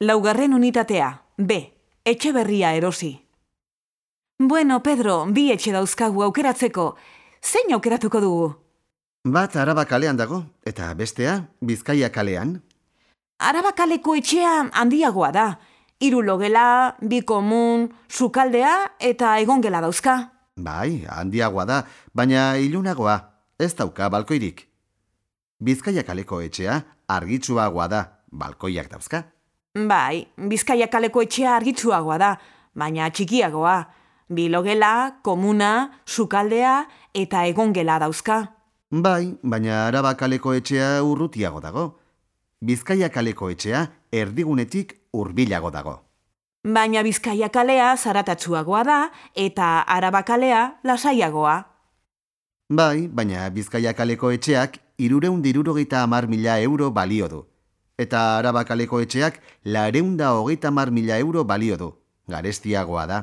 Laugarren unitatea, B, etxe berria erosi. Bueno, Pedro, bi etxe dauzkagu aukeratzeko. Zein aukeratuko dugu? Bat araba kalean dago, eta bestea bizkaia kalean. Arabakaleko etxea handiagoa da. Hiru logela, bi komun, sukaldea eta egongela dauzka. Bai, handiagoa da, baina ilunagoa, ez dauka balkoirik. Bizkaia kaleko etxea argitsuagoa da, balkoiak dauzka. Bai, Bizkaia kaleko etxea argitsuagoa da, baina txikiagoa. Bi logela, komuna, sukaldea eta egongela dauzka. Bai, baina araba kaleko etxea urrutiago dago. Bizkaia kaleko etxea erdigunetik hurbilago dago. Baina Bizkaia kalea zaratatsuagoa da eta Arabakalea lasaiagoa. Bai, baina Bizkaia kaleko etxeak irureun dirurogeita amar mila euro balio du. Eta araba kaleko etxeak lareunda hogeita amar mila euro balio du. Garestiagoa da.